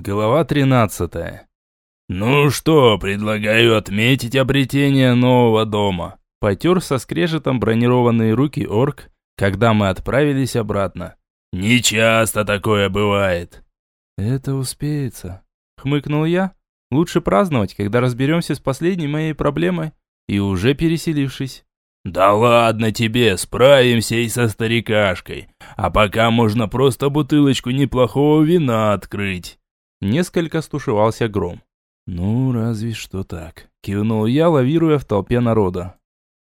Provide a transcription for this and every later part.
Глава 13. «Ну что, предлагаю отметить обретение нового дома», потер со скрежетом бронированные руки орк, когда мы отправились обратно. «Не часто такое бывает». «Это успеется», хмыкнул я. «Лучше праздновать, когда разберемся с последней моей проблемой и уже переселившись». «Да ладно тебе, справимся и со старикашкой. А пока можно просто бутылочку неплохого вина открыть». Несколько стушевался гром. «Ну, разве что так», – кивнул я, лавируя в толпе народа.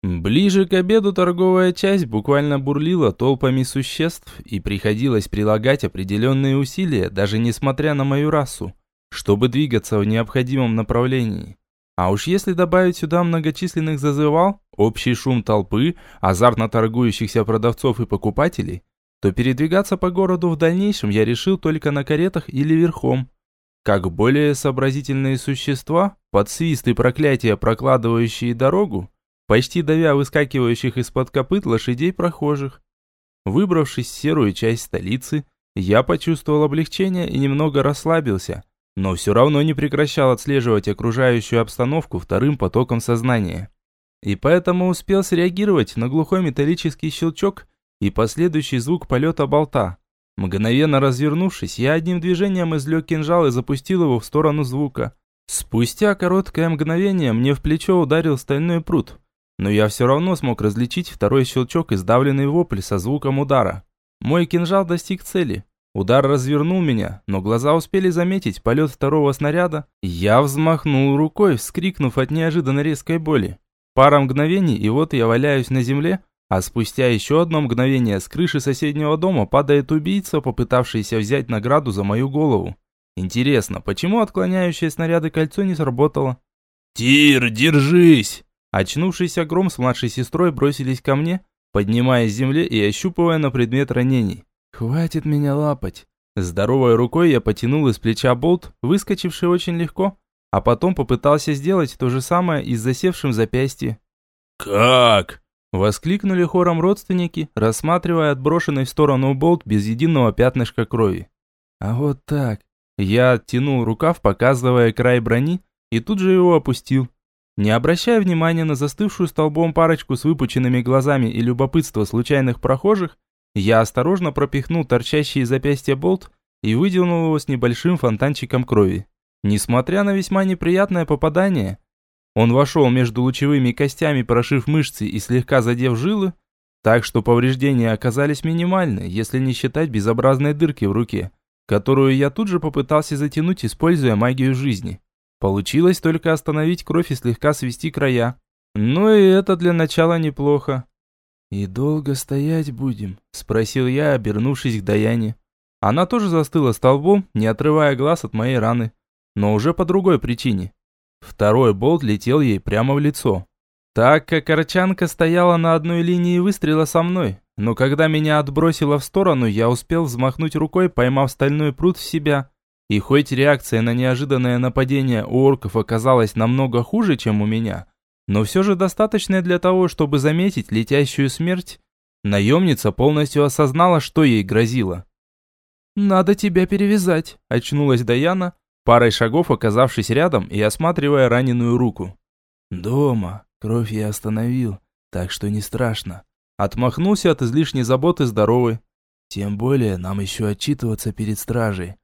Ближе к обеду торговая часть буквально бурлила толпами существ, и приходилось прилагать определенные усилия, даже несмотря на мою расу, чтобы двигаться в необходимом направлении. А уж если добавить сюда многочисленных зазывал, общий шум толпы, азартно торгующихся продавцов и покупателей, то передвигаться по городу в дальнейшем я решил только на каретах или верхом. Как более сообразительные существа, под свист и проклятия, прокладывающие дорогу, почти давя выскакивающих из-под копыт лошадей прохожих. Выбравшись в серую часть столицы, я почувствовал облегчение и немного расслабился, но все равно не прекращал отслеживать окружающую обстановку вторым потоком сознания. И поэтому успел среагировать на глухой металлический щелчок и последующий звук полета болта. Мгновенно развернувшись, я одним движением извлек кинжал и запустил его в сторону звука. Спустя короткое мгновение мне в плечо ударил стальной пруд, но я все равно смог различить второй щелчок и сдавленный вопль со звуком удара. Мой кинжал достиг цели. Удар развернул меня, но глаза успели заметить полет второго снаряда. Я взмахнул рукой, вскрикнув от неожиданно резкой боли. Пара мгновений, и вот я валяюсь на земле, а спустя еще одно мгновение с крыши соседнего дома падает убийца, попытавшийся взять награду за мою голову. Интересно, почему отклоняющее снаряды кольцо не сработало? «Тир, держись!» Очнувшийся гром с младшей сестрой бросились ко мне, поднимая с земли и ощупывая на предмет ранений. «Хватит меня лапать!» Здоровой рукой я потянул из плеча болт, выскочивший очень легко, а потом попытался сделать то же самое и с засевшим запястье. «Как?» Воскликнули хором родственники, рассматривая отброшенный в сторону болт без единого пятнышка крови. А вот так. Я оттянул рукав, показывая край брони, и тут же его опустил. Не обращая внимания на застывшую столбом парочку с выпученными глазами и любопытство случайных прохожих, я осторожно пропихнул торчащий из запястья болт и выдернул его с небольшим фонтанчиком крови. Несмотря на весьма неприятное попадание, он вошел между лучевыми костями, прошив мышцы и слегка задев жилы, так что повреждения оказались минимальны, если не считать безобразной дырки в руке, которую я тут же попытался затянуть, используя магию жизни. Получилось только остановить кровь и слегка свести края. Ну и это для начала неплохо. «И долго стоять будем?» – спросил я, обернувшись к Даяне. Она тоже застыла столбом, не отрывая глаз от моей раны, но уже по другой причине. Второй болт летел ей прямо в лицо. Так как Арчанка стояла на одной линии выстрела со мной, но когда меня отбросило в сторону, я успел взмахнуть рукой, поймав стальной пруд в себя. И хоть реакция на неожиданное нападение у орков оказалась намного хуже, чем у меня, но все же достаточная для того, чтобы заметить летящую смерть, наемница полностью осознала, что ей грозило. «Надо тебя перевязать», – очнулась Даяна, парой шагов оказавшись рядом и осматривая раненую руку. «Дома. Кровь я остановил, так что не страшно». Отмахнулся от излишней заботы здоровый. «Тем более нам еще отчитываться перед стражей».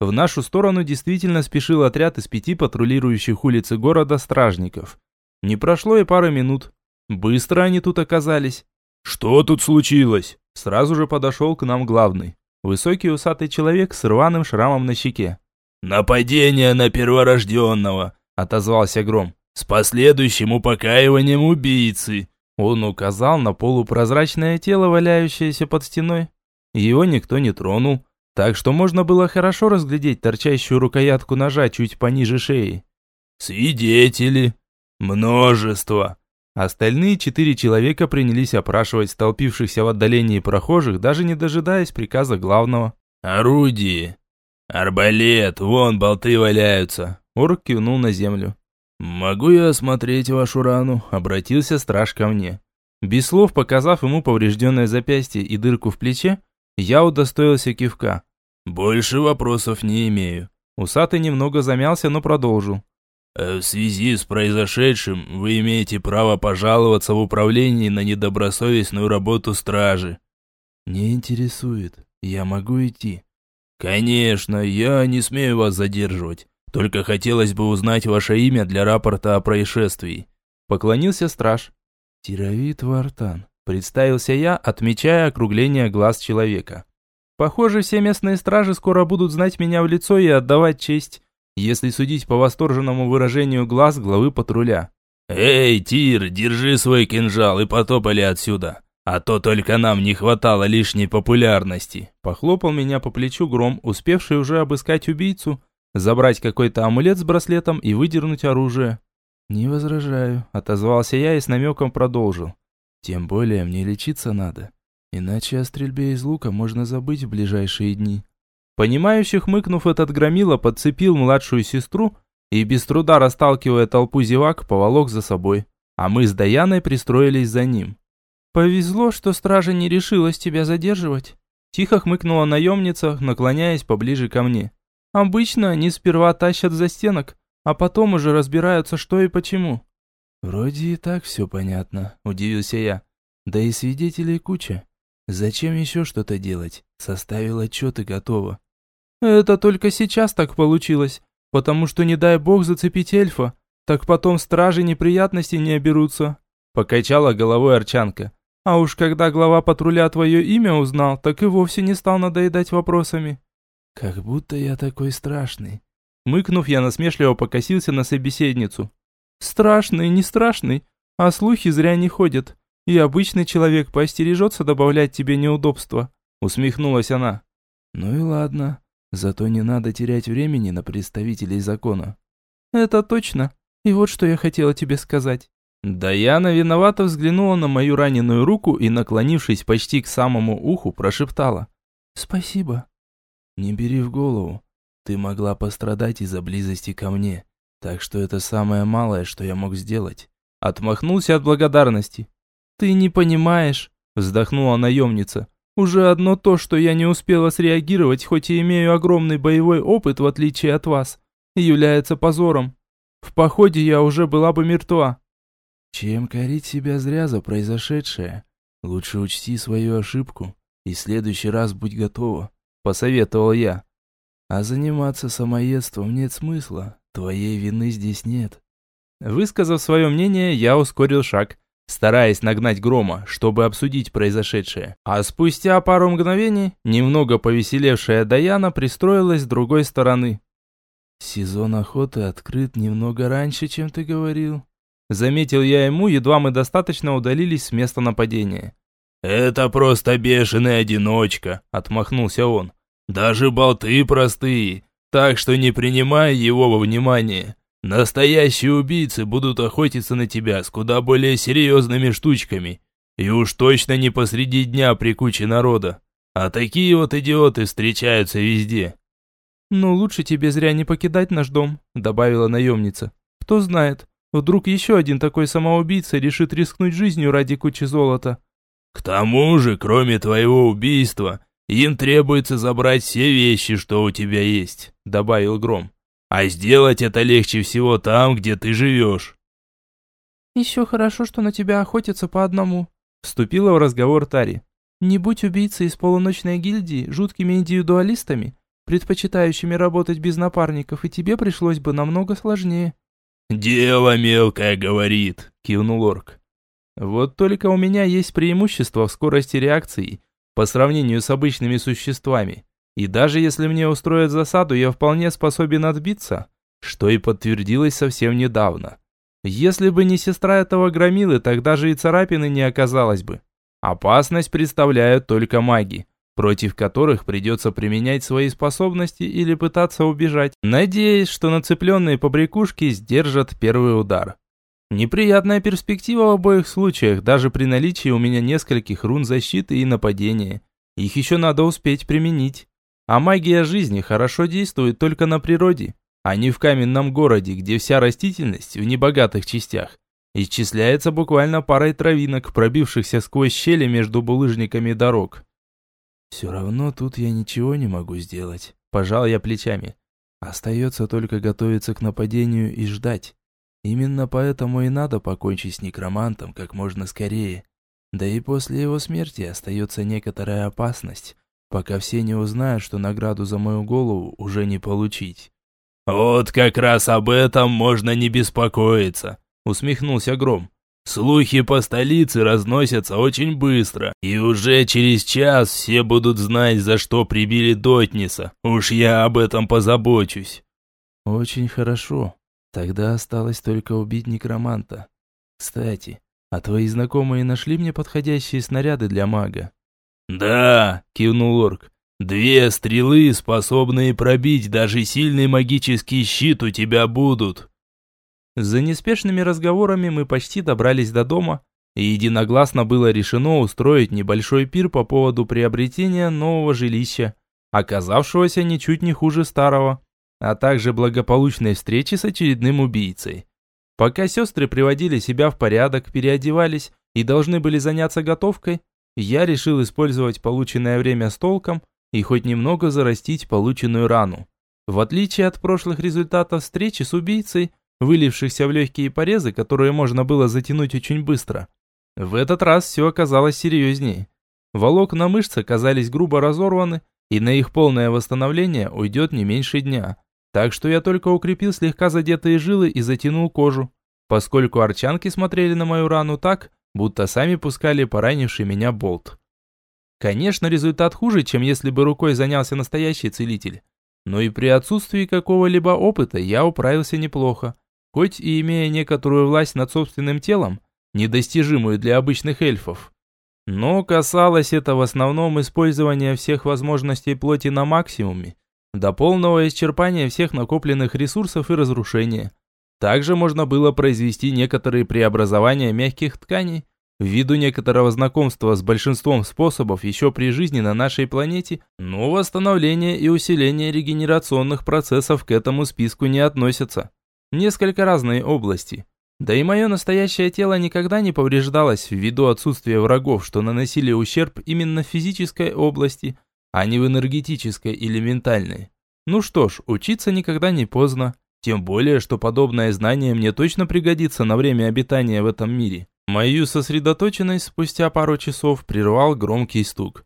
В нашу сторону действительно спешил отряд из пяти патрулирующих улицы города стражников. Не прошло и пары минут. Быстро они тут оказались. «Что тут случилось?» Сразу же подошел к нам главный. Высокий усатый человек с рваным шрамом на щеке. «Нападение на перворожденного», — отозвался Гром, «с последующим упокаиванием убийцы». Он указал на полупрозрачное тело, валяющееся под стеной. Его никто не тронул, так что можно было хорошо разглядеть торчащую рукоятку ножа чуть пониже шеи. «Свидетели! Множество!» Остальные четыре человека принялись опрашивать столпившихся в отдалении прохожих, даже не дожидаясь приказа главного. «Орудие! «Арбалет, вон болты валяются!» Орк кивнул на землю. «Могу я осмотреть вашу рану?» Обратился страж ко мне. Без слов показав ему поврежденное запястье и дырку в плече, я удостоился кивка. «Больше вопросов не имею». Усатый немного замялся, но продолжил. «Э, «В связи с произошедшим вы имеете право пожаловаться в управлении на недобросовестную работу стражи». «Не интересует. Я могу идти». «Конечно, я не смею вас задерживать. Только хотелось бы узнать ваше имя для рапорта о происшествии». Поклонился страж. «Тировит Вартан», — представился я, отмечая округление глаз человека. «Похоже, все местные стражи скоро будут знать меня в лицо и отдавать честь, если судить по восторженному выражению глаз главы патруля». «Эй, Тир, держи свой кинжал и потопали отсюда, а то только нам не хватало лишней популярности». Похлопал меня по плечу гром, успевший уже обыскать убийцу, забрать какой-то амулет с браслетом и выдернуть оружие. «Не возражаю», — отозвался я и с намеком продолжил. «Тем более мне лечиться надо, иначе о стрельбе из лука можно забыть в ближайшие дни». Понимающий хмыкнув, этот громила подцепил младшую сестру и, без труда расталкивая толпу зевак, поволок за собой, а мы с Даяной пристроились за ним. «Повезло, что стража не решилась тебя задерживать», — тихо хмыкнула наемница, наклоняясь поближе ко мне. «Обычно они сперва тащат за стенок, а потом уже разбираются, что и почему». «Вроде и так все понятно», – удивился я. «Да и свидетелей куча. Зачем еще что-то делать? Составил отчет и готово». «Это только сейчас так получилось, потому что не дай бог зацепить эльфа, так потом стражи неприятностей не оберутся», – покачала головой Арчанка. «А уж когда глава патруля твое имя узнал, так и вовсе не стал надоедать вопросами». «Как будто я такой страшный», Мыкнув, я насмешливо покосился на собеседницу. «Страшный, не страшный, а слухи зря не ходят, и обычный человек поостережется добавлять тебе неудобства», усмехнулась она. «Ну и ладно, зато не надо терять времени на представителей закона». «Это точно, и вот что я хотела тебе сказать». Даяна виновато взглянула на мою раненую руку и, наклонившись почти к самому уху, прошептала. «Спасибо». «Не бери в голову. Ты могла пострадать из-за близости ко мне, так что это самое малое, что я мог сделать. Отмахнулся от благодарности. Ты не понимаешь, вздохнула наемница. Уже одно то, что я не успела среагировать, хоть и имею огромный боевой опыт, в отличие от вас, является позором. В походе я уже была бы мертва. Чем корить себя зря за произошедшее? Лучше учти свою ошибку и в следующий раз будь готова, посоветовал я. А заниматься самоедством нет смысла. Твоей вины здесь нет. Высказав свое мнение, я ускорил шаг, стараясь нагнать грома, чтобы обсудить произошедшее. А спустя пару мгновений, немного повеселевшая Даяна пристроилась с другой стороны. «Сезон охоты открыт немного раньше, чем ты говорил», Заметил я ему, едва мы достаточно удалились с места нападения. «Это просто бешеный одиночка», — отмахнулся он. Даже болты простые, так что не принимай его во внимание. Настоящие убийцы будут охотиться на тебя с куда более серьезными штучками. И уж точно не посреди дня при куче народа. А такие вот идиоты встречаются везде. «Ну, лучше тебе зря не покидать наш дом», — добавила наемница. «Кто знает, вдруг еще один такой самоубийца решит рискнуть жизнью ради кучи золота». «К тому же, кроме твоего убийства, им требуется забрать все вещи, что у тебя есть», — добавил Гром. «А сделать это легче всего там, где ты живешь». «Еще хорошо, что на тебя охотятся по одному», — вступила в разговор Тари. «Не будь убийцей из полуночной гильдии жуткими индивидуалистами, предпочитающими работать без напарников, и тебе пришлось бы намного сложнее». «Дело мелкое, говорит», — кивнул Орк. «Вот только у меня есть преимущество в скорости реакции по сравнению с обычными существами. И даже если мне устроят засаду, я вполне способен отбиться, что и подтвердилось совсем недавно. Если бы не сестра этого громилы, тогда же и царапины не оказалось бы. Опасность представляют только маги, против которых придется применять свои способности или пытаться убежать, надеясь, что нацепленные побрякушки сдержат первый удар. Неприятная перспектива в обоих случаях, даже при наличии у меня нескольких рун защиты и нападения. Их еще надо успеть применить. А магия жизни хорошо действует только на природе, а не в каменном городе, где вся растительность в небогатых частях исчисляется буквально парой травинок, пробившихся сквозь щели между булыжниками дорог. «Все равно тут я ничего не могу сделать», – пожал я плечами. Остается только готовиться к нападению и ждать. Именно поэтому и надо покончить с некромантом как можно скорее. Да и после его смерти остается некоторая опасность, пока все не узнают, что награду за мою голову уже не получить. «Вот как раз об этом можно не беспокоиться», — усмехнулся Гром. «Слухи по столице разносятся очень быстро, и уже через час все будут знать, за что прибили Дотниса. Уж я об этом позабочусь». «Очень хорошо. Тогда осталось только убить некроманта. Кстати, а твои знакомые нашли мне подходящие снаряды для мага?» «Да», — кивнул орк. Две стрелы, способные пробить даже сильный магический щит, у тебя будут. За неспешными разговорами мы почти добрались до дома, и единогласно было решено устроить небольшой пир по поводу приобретения нового жилища, оказавшегося ничуть не хуже старого, а также благополучной встречи с очередным убийцей. Пока сестры приводили себя в порядок, переодевались и должны были заняться готовкой, я решил использовать полученное время с толком и хоть немного зарастить полученную рану. В отличие от прошлых результатов встречи с убийцей, вылившихся в легкие порезы, которые можно было затянуть очень быстро. В этот раз все оказалось серьезнее. Волокна мышц оказались грубо разорваны, и на их полное восстановление уйдет не меньше дня. Так что я только укрепил слегка задетые жилы и затянул кожу, поскольку арчанки смотрели на мою рану так, будто сами пускали поранивший меня болт. Конечно, результат хуже, чем если бы рукой занялся настоящий целитель. Но и при отсутствии какого-либо опыта я управился неплохо. Хоть и имея некоторую власть над собственным телом, недостижимую для обычных эльфов. Но касалось это в основном использования всех возможностей плоти на максимуме, до полного исчерпания всех накопленных ресурсов и разрушения. Также можно было произвести некоторые преобразования мягких тканей, Ввиду некоторого знакомства с большинством способов еще при жизни на нашей планете, но восстановление и усиление регенерационных процессов к этому списку не относятся. Несколько разные области. Да и мое настоящее тело никогда не повреждалось ввиду отсутствия врагов, что наносили ущерб именно в физической области, а не в энергетической или ментальной. Ну что ж, учиться никогда не поздно. Тем более, что подобное знание мне точно пригодится на время обитания в этом мире. Мою сосредоточенность спустя пару часов прервал громкий стук.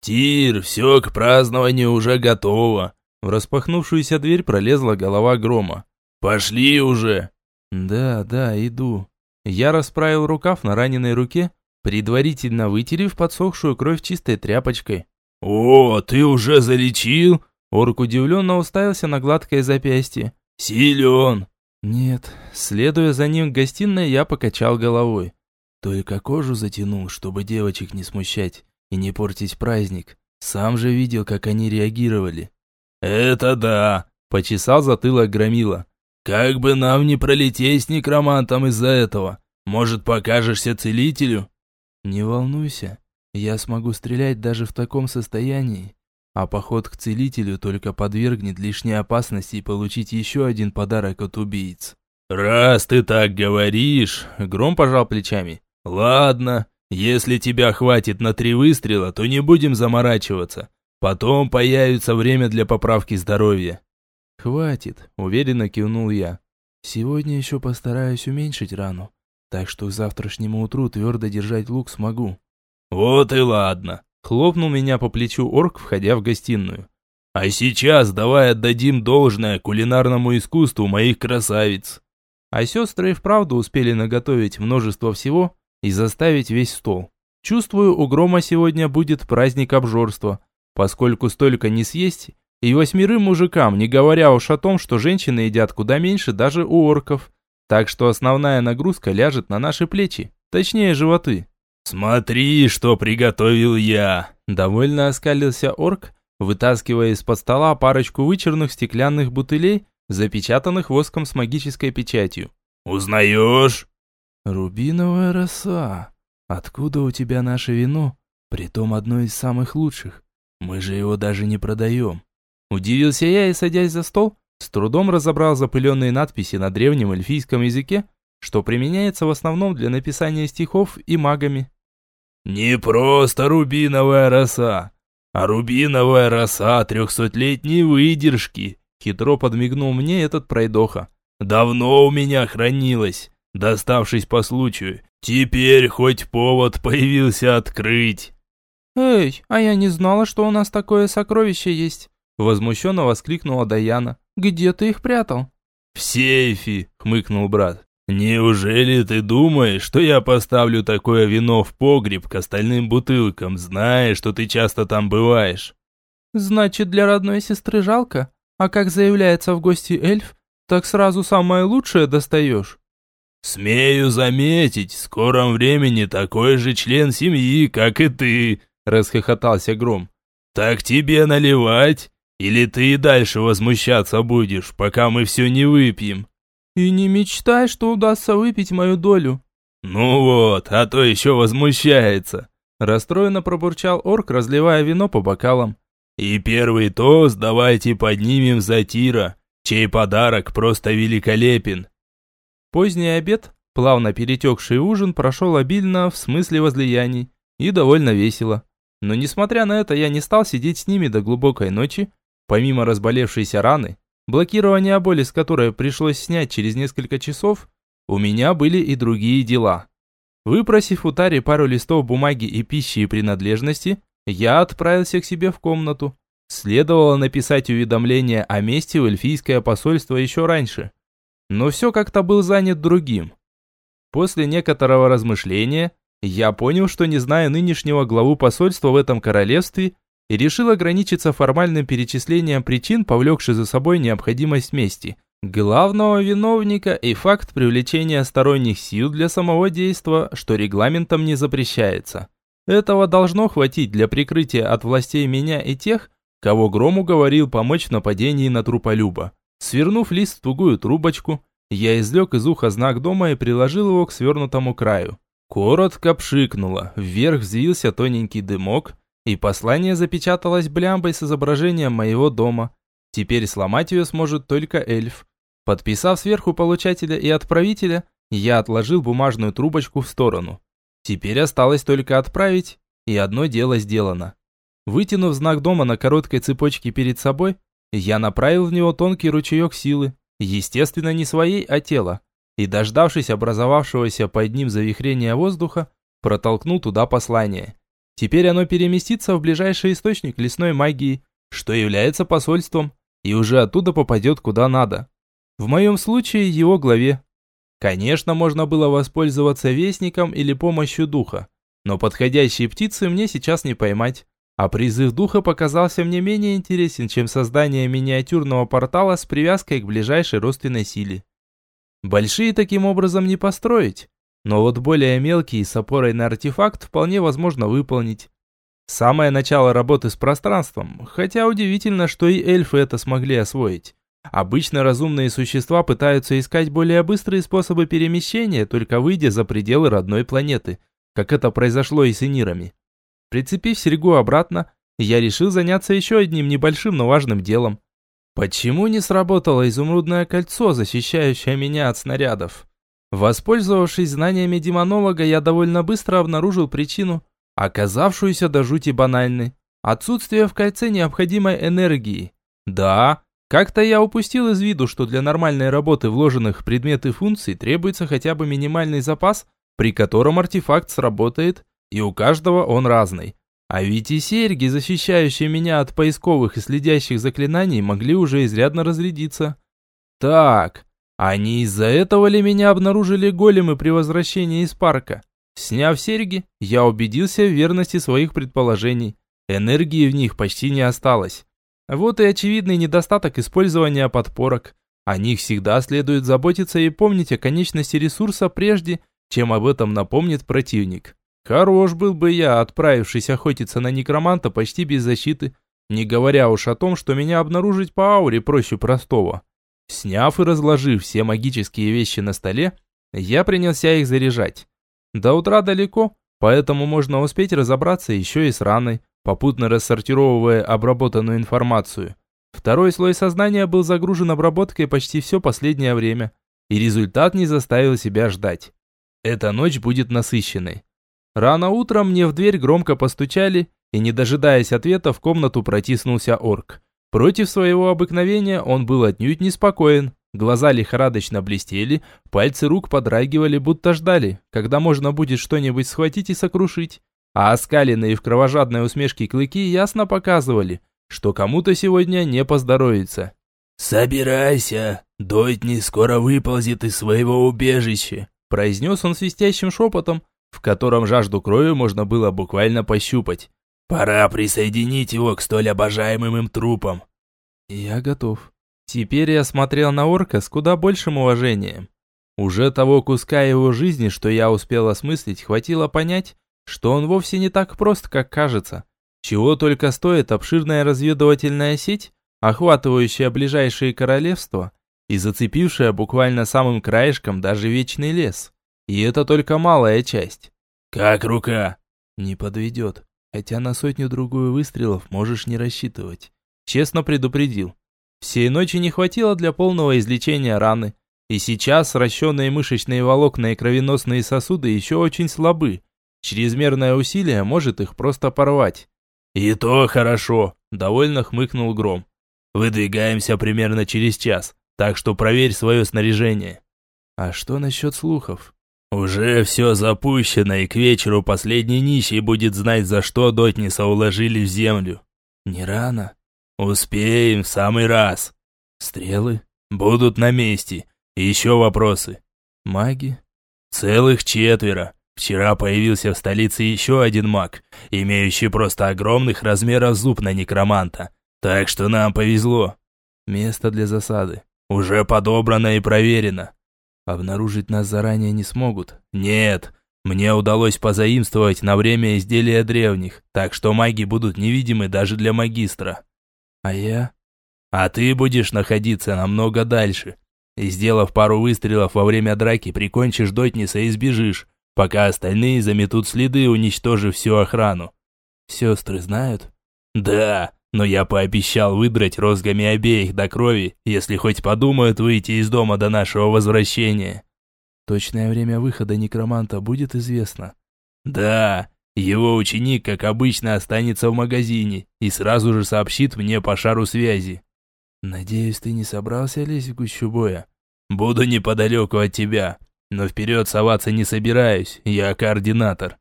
«Тир, все к празднованию уже готово!» В распахнувшуюся дверь пролезла голова грома. «Пошли уже!» «Да, да, иду». Я расправил рукав на раненой руке, предварительно вытерев подсохшую кровь чистой тряпочкой. «О, ты уже залечил?» Орк удивленно уставился на гладкое запястье. «Силен!» Нет, следуя за ним в гостиной, я покачал головой. Только кожу затянул, чтобы девочек не смущать и не портить праздник. Сам же видел, как они реагировали. «Это да!» – почесал затылок Громила. «Как бы нам не пролететь с некромантом из-за этого? Может, покажешься целителю?» «Не волнуйся, я смогу стрелять даже в таком состоянии а поход к целителю только подвергнет лишней опасности получить еще один подарок от убийц. «Раз ты так говоришь...» — Гром пожал плечами. «Ладно, если тебя хватит на три выстрела, то не будем заморачиваться. Потом появится время для поправки здоровья». «Хватит», — уверенно кивнул я. «Сегодня еще постараюсь уменьшить рану, так что к завтрашнему утру твердо держать лук смогу». «Вот и ладно», Хлопнул меня по плечу орк, входя в гостиную. «А сейчас давай отдадим должное кулинарному искусству моих красавиц». А сестры и вправду успели наготовить множество всего и заставить весь стол. Чувствую, у Грома сегодня будет праздник обжорства, поскольку столько не съесть, и восьмерым мужикам, не говоря уж о том, что женщины едят куда меньше даже у орков. Так что основная нагрузка ляжет на наши плечи, точнее животы. «Смотри, что приготовил я!» Довольно оскалился орк, вытаскивая из-под стола парочку вычерных стеклянных бутылей, запечатанных воском с магической печатью. «Узнаешь?» «Рубиновая роса. Откуда у тебя наше вино? Притом одно из самых лучших. Мы же его даже не продаем». Удивился я и, садясь за стол, с трудом разобрал запыленные надписи на древнем эльфийском языке, что применяется в основном для написания стихов и магами. Не просто рубиновая роса, а рубиновая роса трехсотлетней выдержки, Хитро подмигнул мне этот пройдоха. «Давно у меня хранилось, доставшись по случаю. Теперь хоть повод появился открыть». «Эй, а я не знала, что у нас такое сокровище есть!» Возмущенно воскликнула Даяна. «Где ты их прятал?» «В сейфе!» — хмыкнул брат. «Неужели ты думаешь, что я поставлю такое вино в погреб к остальным бутылкам, зная, что ты часто там бываешь?» «Значит, для родной сестры жалко? А как заявляется в гости эльф, так сразу самое лучшее достаешь?» «Смею заметить, в скором времени такой же член семьи, как и ты», — расхохотался Гром. «Так тебе наливать? Или ты и дальше возмущаться будешь, пока мы все не выпьем?» «И не мечтай, что удастся выпить мою долю». «Ну вот, а то еще возмущается», – расстроенно пробурчал орк, разливая вино по бокалам. «И первый тост давайте поднимем за Тира, чей подарок просто великолепен». Поздний обед, плавно перетекший ужин, прошел обильно в смысле возлияний и довольно весело. Но несмотря на это, я не стал сидеть с ними до глубокой ночи. Помимо разболевшейся раны, блокирование боли с которой пришлось снять через несколько часов, у меня были и другие дела. Выпросив у Тари пару листов бумаги и пищи и принадлежности, я отправился к себе в комнату. Следовало написать уведомление о месте в эльфийское посольство еще раньше. Но все как-то был занят другим. После некоторого размышления, я понял, что не зная нынешнего главу посольства в этом королевстве, и решил ограничиться формальным перечислением причин, повлекших за собой необходимость мести, главного виновника и факт привлечения сторонних сил для самого действа, что регламентом не запрещается. Этого должно хватить для прикрытия от властей меня и тех, кого Гром уговорил помочь в нападении на труполюба. Свернув лист в тугую трубочку, я извлек из уха знак дома и приложил его к свернутому краю. Коротко пшикнуло, вверх взвился тоненький дымок, и послание запечаталось блямбой с изображением моего дома. Теперь сломать ее сможет только эльф. Подписав сверху получателя и отправителя, я отложил бумажную трубочку в сторону. Теперь осталось только отправить, и одно дело сделано. Вытянув знак дома на короткой цепочке перед собой, я направил в него тонкий ручеек силы, естественно не своей, а тела, и, дождавшись образовавшегося под ним завихрения воздуха, протолкнул туда послание. Теперь оно переместится в ближайший источник лесной магии, что является посольством, и уже оттуда попадет куда надо. В моем случае его главе. Конечно, можно было воспользоваться вестником или помощью духа, но подходящие птицы мне сейчас не поймать, а призыв духа показался мне менее интересен, чем создание миниатюрного портала с привязкой к ближайшей родственной силе. Большие таким образом не построить, но вот более мелкие с опорой на артефакт вполне возможно выполнить. Самое начало работы с пространством, хотя удивительно, что и эльфы это смогли освоить. Обычно разумные существа пытаются искать более быстрые способы перемещения, только выйдя за пределы родной планеты, как это произошло и с инирами. Прицепив серьгу обратно, я решил заняться еще одним небольшим, но важным делом. Почему не сработало изумрудное кольцо, защищающее меня от снарядов? Воспользовавшись знаниями демонолога, я довольно быстро обнаружил причину, оказавшуюся до жути банальной. Отсутствие в кольце необходимой энергии. Да, как-то я упустил из виду, что для нормальной работы вложенных предмет и функций требуется хотя бы минимальный запас, при котором артефакт сработает, и у каждого он разный. А ведь и серьги, защищающие меня от поисковых и следящих заклинаний, могли уже изрядно разрядиться. Так, а не из-за этого ли меня обнаружили големы при возвращении из парка? Сняв серьги, я убедился в верности своих предположений. Энергии в них почти не осталось. Вот и очевидный недостаток использования подпорок. О них всегда следует заботиться и помнить о конечности ресурса прежде, чем об этом напомнит противник. Хорош был бы я, отправившись охотиться на некроманта почти без защиты, не говоря уж о том, что меня обнаружить по ауре проще простого. Сняв и разложив все магические вещи на столе, я принялся их заряжать. До утра далеко, поэтому можно успеть разобраться еще и с раной, попутно рассортировывая обработанную информацию. Второй слой сознания был загружен обработкой почти все последнее время, и результат не заставил себя ждать. Эта ночь будет насыщенной. Рано утром мне в дверь громко постучали, и не дожидаясь ответа, в комнату протиснулся орк. Против своего обыкновения он был отнюдь неспокоен. Глаза лихорадочно блестели, пальцы рук подрагивали, будто ждали, когда можно будет что-нибудь схватить и сокрушить. А оскаленные в кровожадной усмешке клыки ясно показывали, что кому-то сегодня не поздоровится. «Собирайся, Дойтни скоро выползет из своего убежища», произнес он свистящим шепотом, в котором жажду крови можно было буквально пощупать. «Пора присоединить его к столь обожаемым им трупам». «Я готов». Теперь я смотрел на орка с куда большим уважением. Уже того куска его жизни, что я успел осмыслить, хватило понять, что он вовсе не так прост, как кажется. Чего только стоит обширная разведывательная сеть, охватывающая ближайшие королевства и зацепившая буквально самым краешком даже вечный лес. И это только малая часть. «Как рука?» «Не подведет, хотя на сотню-другую выстрелов можешь не рассчитывать». Честно предупредил. Всей ночи не хватило для полного излечения раны. И сейчас сращенные мышечные волокна и кровеносные сосуды еще очень слабы. Чрезмерное усилие может их просто порвать. «И то хорошо», – довольно хмыкнул Гром. «Выдвигаемся примерно через час, так что проверь свое снаряжение». «А что насчет слухов?» «Уже все запущено, и к вечеру последний нищий будет знать, за что Дотниса уложили в землю». «Не рано?» «Успеем в самый раз». «Стрелы?» «Будут на месте. Еще вопросы?» «Маги?» «Целых четверо. Вчера появился в столице еще один маг, имеющий просто огромных размеров зуб на некроманта. Так что нам повезло. Место для засады. Уже подобрано и проверено. Обнаружить нас заранее не смогут. Нет, мне удалось позаимствовать на время изделия древних, так что маги будут невидимы даже для магистра. А я? А ты будешь находиться намного дальше. И сделав пару выстрелов во время драки, прикончишь Дотниса и сбежишь, пока остальные заметут следы, уничтожив всю охрану. Сестры знают? Да, но я пообещал выдрать розгами обеих до крови, если хоть подумают выйти из дома до нашего возвращения. Точное время выхода некроманта будет известно? Да, его ученик, как обычно, останется в магазине и сразу же сообщит мне по шару связи. Надеюсь, ты не собрался лезть в гущу боя? Буду неподалеку от тебя, но вперед соваться не собираюсь, я координатор.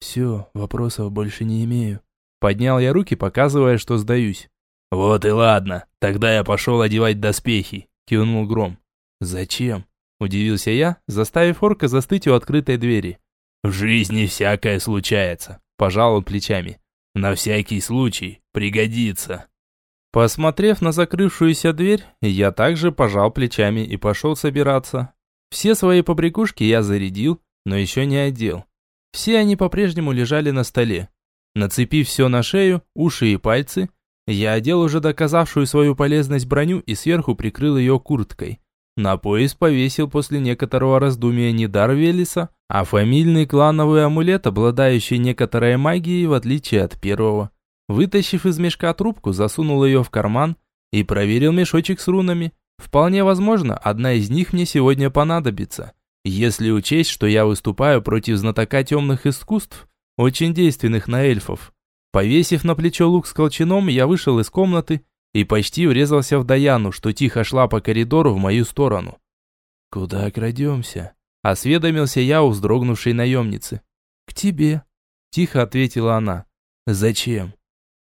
Все, вопросов больше не имею. Поднял я руки, показывая, что сдаюсь. Вот и ладно, тогда я пошел одевать доспехи, кивнул Гром. Зачем? Удивился я, заставив орка застыть у открытой двери. В жизни всякое случается, пожал он плечами. На всякий случай пригодится. Посмотрев на закрывшуюся дверь, я также пожал плечами и пошел собираться. Все свои побрякушки я зарядил, но еще не одел. Все они по-прежнему лежали на столе. Нацепив все на шею, уши и пальцы, я одел уже доказавшую свою полезность броню и сверху прикрыл ее курткой. На пояс повесил после некоторого раздумия не дар Велеса, а фамильный клановый амулет, обладающий некоторой магией, в отличие от первого. Вытащив из мешка трубку, засунул ее в карман и проверил мешочек с рунами. Вполне возможно, одна из них мне сегодня понадобится. Если учесть, что я выступаю против знатока темных искусств, очень действенных на эльфов. Повесив на плечо лук с колчаном, я вышел из комнаты и почти врезался в Даяну, что тихо шла по коридору в мою сторону. «Куда крадемся?» – осведомился я у вздрогнувшей наемницы. «К тебе», – тихо ответила она. «Зачем?»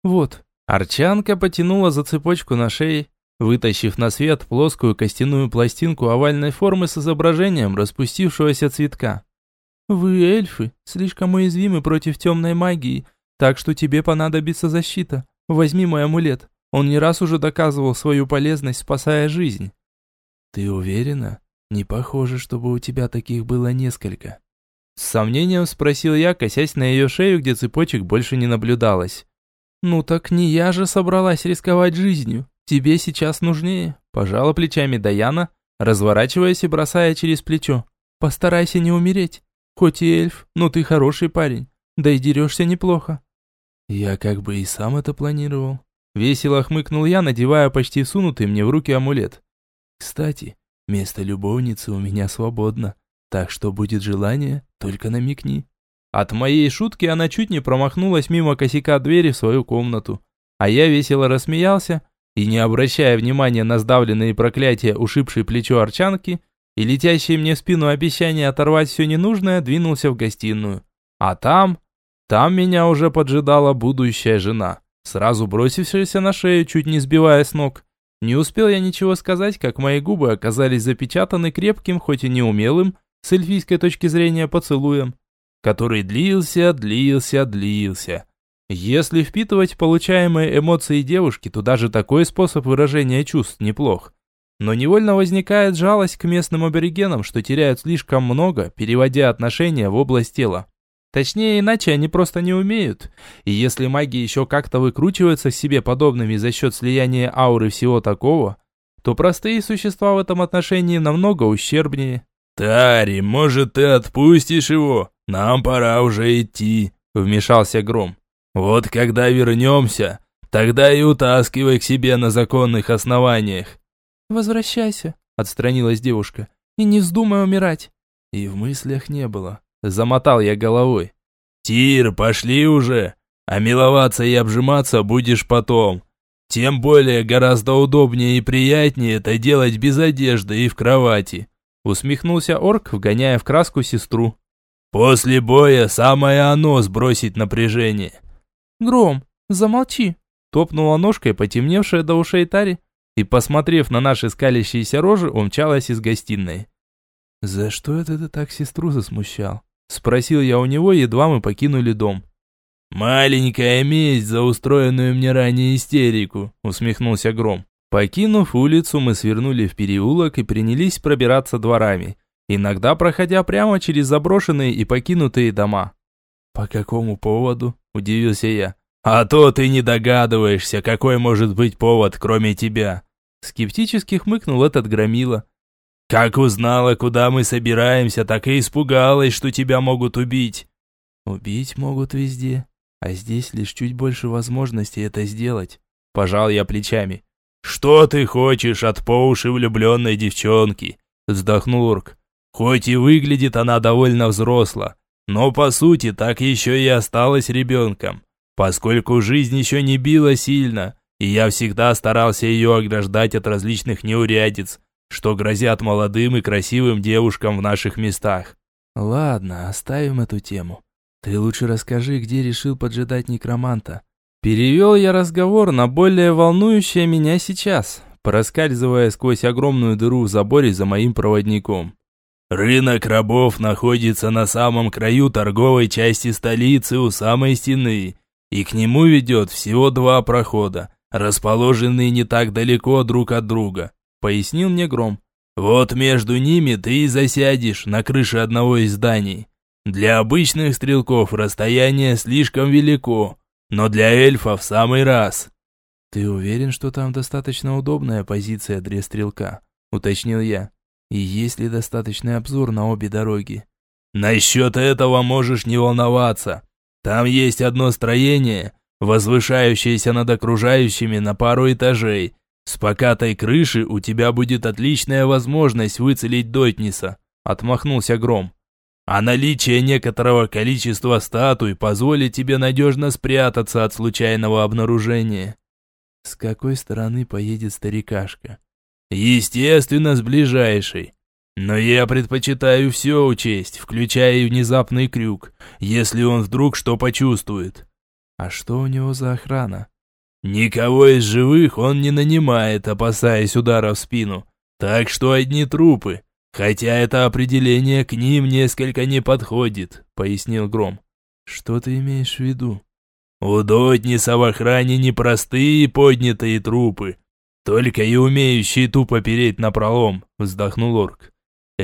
«Вот». Арчанка потянула за цепочку на шее, вытащив на свет плоскую костяную пластинку овальной формы с изображением распустившегося цветка. «Вы, эльфы, слишком уязвимы против темной магии, так что тебе понадобится защита. Возьми мой амулет. Он не раз уже доказывал свою полезность, спасая жизнь». «Ты уверена? Не похоже, чтобы у тебя таких было несколько». С сомнением спросил я, косясь на ее шею, где цепочек больше не наблюдалось. «Ну так не я же собралась рисковать жизнью. Тебе сейчас нужнее», – пожала плечами Даяна, разворачиваясь и бросая через плечо. «Постарайся не умереть. Хоть и эльф, но ты хороший парень. Да и дерешься неплохо». Я как бы и сам это планировал. Весело хмыкнул я, надевая почти сунутый мне в руки амулет. Кстати, место любовницы у меня свободно, так что будет желание, только намекни. От моей шутки она чуть не промахнулась мимо косяка двери в свою комнату, а я весело рассмеялся, и не обращая внимания на сдавленные проклятия ушибшей плечо арчанки и летящие мне в спину обещания оторвать все ненужное, двинулся в гостиную. А там... Там меня уже поджидала будущая жена, сразу бросившаяся на шею, чуть не сбивая с ног. Не успел я ничего сказать, как мои губы оказались запечатаны крепким, хоть и неумелым, с эльфийской точки зрения, поцелуем, который длился, длился, длился. Если впитывать получаемые эмоции девушки, то даже такой способ выражения чувств неплох. Но невольно возникает жалость к местным аборигенам, что теряют слишком много, переводя отношения в область тела. Точнее, иначе они просто не умеют. И если маги еще как-то выкручиваются к себе подобными за счет слияния ауры всего такого, то простые существа в этом отношении намного ущербнее. «Тари, может, ты отпустишь его? Нам пора уже идти», — вмешался Гром. «Вот когда вернемся, тогда и утаскивай к себе на законных основаниях». «Возвращайся», — отстранилась девушка, — «и не вздумай умирать». И в мыслях не было. Замотал я головой. «Тир, пошли уже, а миловаться и обжиматься будешь потом. Тем более гораздо удобнее и приятнее это делать без одежды и в кровати». Усмехнулся орк, вгоняя в краску сестру. «После боя самое оно сбросить напряжение». «Гром, замолчи!» Топнула ножкой потемневшая до ушей Тари и, посмотрев на наши скалящиеся рожи, умчалась из гостиной. «За что это ты так сестру засмущал?» Спросил я у него, едва мы покинули дом. «Маленькая месть за устроенную мне ранее истерику», усмехнулся Гром. Покинув улицу, мы свернули в переулок и принялись пробираться дворами, иногда проходя прямо через заброшенные и покинутые дома. «По какому поводу?» – удивился я. «А то ты не догадываешься, какой может быть повод, кроме тебя!» Скептически хмыкнул этот громила. Как узнала, куда мы собираемся, так и испугалась, что тебя могут убить. Убить могут везде, а здесь лишь чуть больше возможностей это сделать. Пожал я плечами. Что ты хочешь от по уши влюбленной девчонки? Вздохнул Орк. Хоть и выглядит она довольно взросла, но по сути так еще и осталась ребенком, поскольку жизнь еще не била сильно, и я всегда старался ее ограждать от различных неурядиц, что грозят молодым и красивым девушкам в наших местах. Ладно, оставим эту тему. Ты лучше расскажи, где решил поджидать некроманта. Перевел я разговор на более волнующее меня сейчас, проскальзывая сквозь огромную дыру в заборе за моим проводником. Рынок рабов находится на самом краю торговой части столицы у самой стены, и к нему ведет всего два прохода, расположенные не так далеко друг от друга пояснил мне Гром. «Вот между ними ты и засядешь на крыше одного из зданий. Для обычных стрелков расстояние слишком велико, но для эльфов самый раз». «Ты уверен, что там достаточно удобная позиция для стрелка?» – уточнил я. «И есть ли достаточный обзор на обе дороги?» «Насчет этого можешь не волноваться. Там есть одно строение, возвышающееся над окружающими на пару этажей, с покатой крыши у тебя будет отличная возможность выцелить Дотниса, отмахнулся Гром. А наличие некоторого количества статуй позволит тебе надежно спрятаться от случайного обнаружения. С какой стороны поедет старикашка? Естественно, с ближайшей. Но я предпочитаю все учесть, включая и внезапный крюк, если он вдруг что почувствует. А что у него за охрана? Никого из живых он не нанимает, опасаясь удара в спину. Так что одни трупы. Хотя это определение к ним несколько не подходит, пояснил Гром. Что ты имеешь в виду? У Дотниса в охране не простые поднятые трупы, только и умеющие тупо переть на пролом, вздохнул Орк.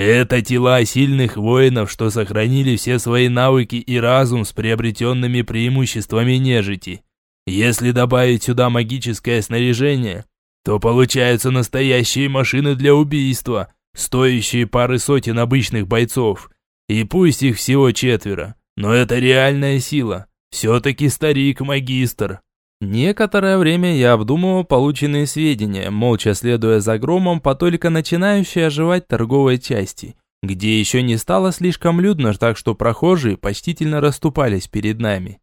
Это тела сильных воинов, что сохранили все свои навыки и разум с приобретенными преимуществами нежити. Если добавить сюда магическое снаряжение, то получаются настоящие машины для убийства, стоящие пары сотен обычных бойцов. И пусть их всего четверо, но это реальная сила. Все-таки старик-магистр. Некоторое время я обдумывал полученные сведения, молча следуя за громом по только начинающей оживать торговой части, где еще не стало слишком людно, так что прохожие почтительно расступались перед нами.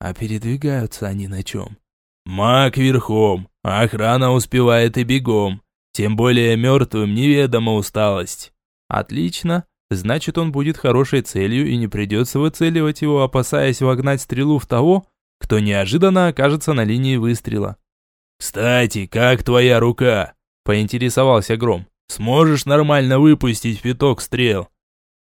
А передвигаются они на чем? Маг верхом, а охрана успевает и бегом. Тем более мертвым неведома усталость. Отлично. Значит, он будет хорошей целью и не придется выцеливать его, опасаясь вогнать стрелу в того, кто неожиданно окажется на линии выстрела. «Кстати, как твоя рука?» – поинтересовался Гром. «Сможешь нормально выпустить пяток стрел?»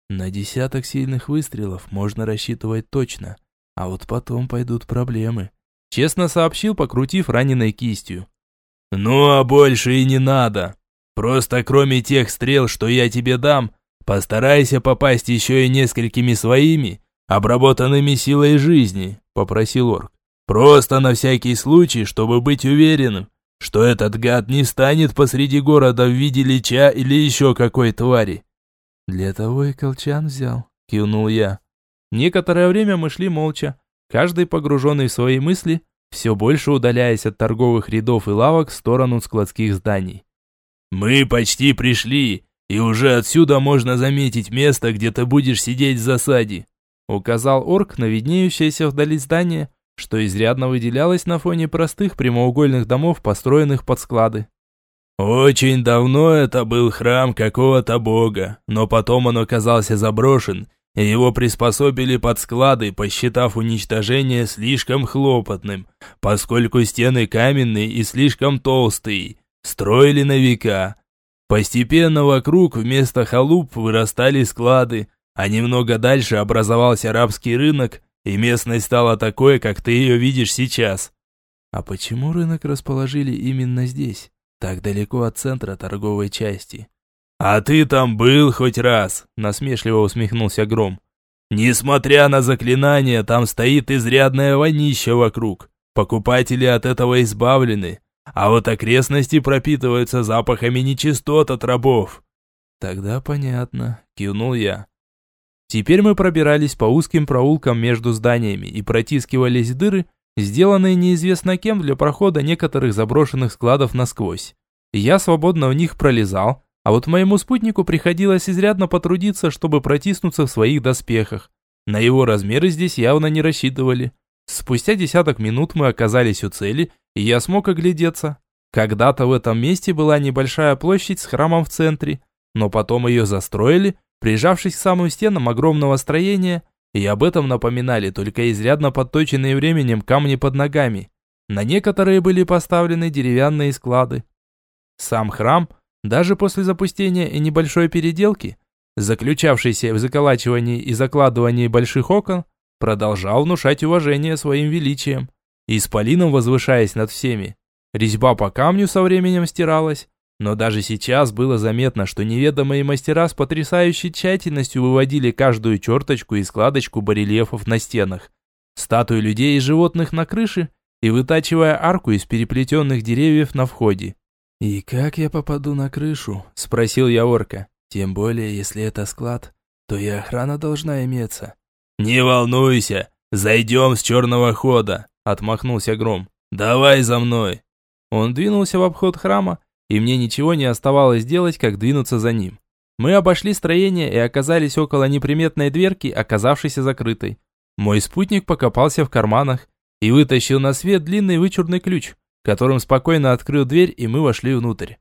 «На десяток сильных выстрелов можно рассчитывать точно, а вот потом пойдут проблемы», – честно сообщил, покрутив раненой кистью. «Ну, а больше и не надо. Просто кроме тех стрел, что я тебе дам, постарайся попасть еще и несколькими своими, обработанными силой жизни», – попросил орк. «Просто на всякий случай, чтобы быть уверенным, что этот гад не станет посреди города в виде лича или еще какой твари». «Для того и колчан взял», – кивнул я. Некоторое время мы шли молча, каждый погруженный в свои мысли – все больше удаляясь от торговых рядов и лавок в сторону складских зданий. «Мы почти пришли, и уже отсюда можно заметить место, где ты будешь сидеть в засаде», указал орк на виднеющееся вдали здание, что изрядно выделялось на фоне простых прямоугольных домов, построенных под склады. «Очень давно это был храм какого-то бога, но потом он оказался заброшен, его приспособили под склады, посчитав уничтожение слишком хлопотным, поскольку стены каменные и слишком толстые, строили на века. Постепенно вокруг вместо халуп вырастали склады, а немного дальше образовался арабский рынок, и местность стала такой, как ты ее видишь сейчас. А почему рынок расположили именно здесь, так далеко от центра торговой части? «А ты там был хоть раз?» – насмешливо усмехнулся Гром. «Несмотря на заклинание, там стоит изрядное вонище вокруг. Покупатели от этого избавлены, а вот окрестности пропитываются запахами нечистот от рабов». «Тогда понятно», – кивнул я. Теперь мы пробирались по узким проулкам между зданиями и протискивались в дыры, сделанные неизвестно кем для прохода некоторых заброшенных складов насквозь. Я свободно в них пролезал, а вот моему спутнику приходилось изрядно потрудиться, чтобы протиснуться в своих доспехах. На его размеры здесь явно не рассчитывали. Спустя десяток минут мы оказались у цели, и я смог оглядеться. Когда-то в этом месте была небольшая площадь с храмом в центре, но потом ее застроили, прижавшись к самым стенам огромного строения, и об этом напоминали только изрядно подточенные временем камни под ногами. На некоторые были поставлены деревянные склады. Сам храм – даже после запустения и небольшой переделки, заключавшейся в заколачивании и закладывании больших окон, продолжал внушать уважение своим величием, исполином возвышаясь над всеми. Резьба по камню со временем стиралась, но даже сейчас было заметно, что неведомые мастера с потрясающей тщательностью выводили каждую черточку и складочку барельефов на стенах, статуи людей и животных на крыше и вытачивая арку из переплетенных деревьев на входе. «И как я попаду на крышу?» – спросил я орка. «Тем более, если это склад, то и охрана должна иметься». «Не волнуйся, зайдем с черного хода», – отмахнулся Гром. «Давай за мной». Он двинулся в обход храма, и мне ничего не оставалось делать, как двинуться за ним. Мы обошли строение и оказались около неприметной дверки, оказавшейся закрытой. Мой спутник покопался в карманах и вытащил на свет длинный вычурный ключ – которым спокойно открыл дверь, и мы вошли внутрь.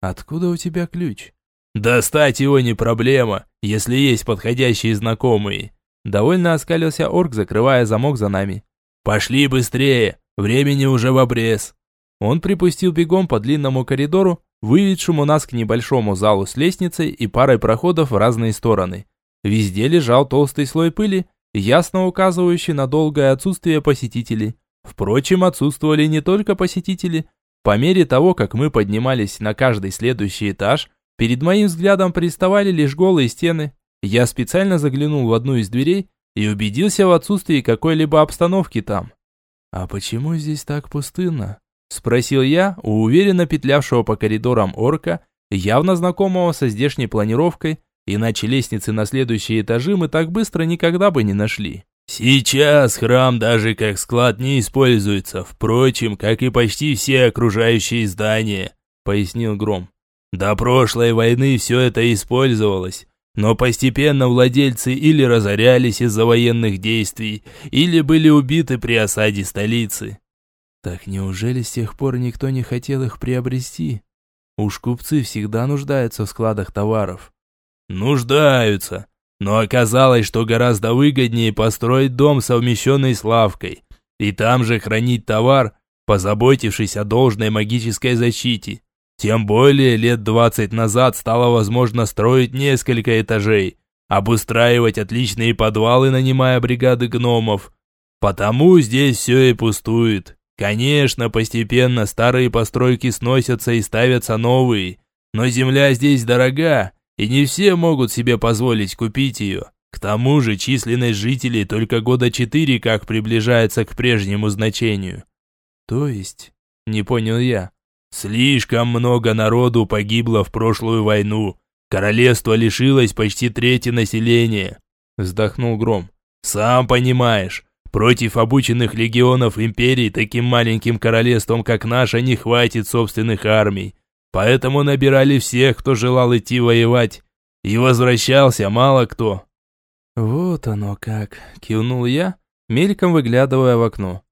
«Откуда у тебя ключ?» «Достать его не проблема, если есть подходящие знакомые». Довольно оскалился орк, закрывая замок за нами. «Пошли быстрее, времени уже в обрез». Он припустил бегом по длинному коридору, выведшему нас к небольшому залу с лестницей и парой проходов в разные стороны. Везде лежал толстый слой пыли, ясно указывающий на долгое отсутствие посетителей. Впрочем, отсутствовали не только посетители. По мере того, как мы поднимались на каждый следующий этаж, перед моим взглядом приставали лишь голые стены. Я специально заглянул в одну из дверей и убедился в отсутствии какой-либо обстановки там. «А почему здесь так пустынно?» – спросил я у уверенно петлявшего по коридорам орка, явно знакомого со здешней планировкой, иначе лестницы на следующие этажи мы так быстро никогда бы не нашли. Сейчас храм даже как склад не используется, впрочем, как и почти все окружающие здания, пояснил Гром. До прошлой войны все это использовалось, но постепенно владельцы или разорялись из-за военных действий, или были убиты при осаде столицы. Так неужели с тех пор никто не хотел их приобрести? Уж купцы всегда нуждаются в складах товаров. Нуждаются. Но оказалось, что гораздо выгоднее построить дом, совмещенный с лавкой, и там же хранить товар, позаботившись о должной магической защите. Тем более лет двадцать назад стало возможно строить несколько этажей, обустраивать отличные подвалы, нанимая бригады гномов. Потому здесь все и пустует. Конечно, постепенно старые постройки сносятся и ставятся новые, но земля здесь дорога, и не все могут себе позволить купить ее. К тому же численность жителей только года четыре как приближается к прежнему значению. То есть, не понял я, слишком много народу погибло в прошлую войну. Королевство лишилось почти трети населения. Вздохнул Гром. Сам понимаешь, против обученных легионов империи таким маленьким королевством, как наше, не хватит собственных армий. Поэтому набирали всех, кто желал идти воевать. И возвращался мало кто. «Вот оно как!» – кивнул я, мельком выглядывая в окно.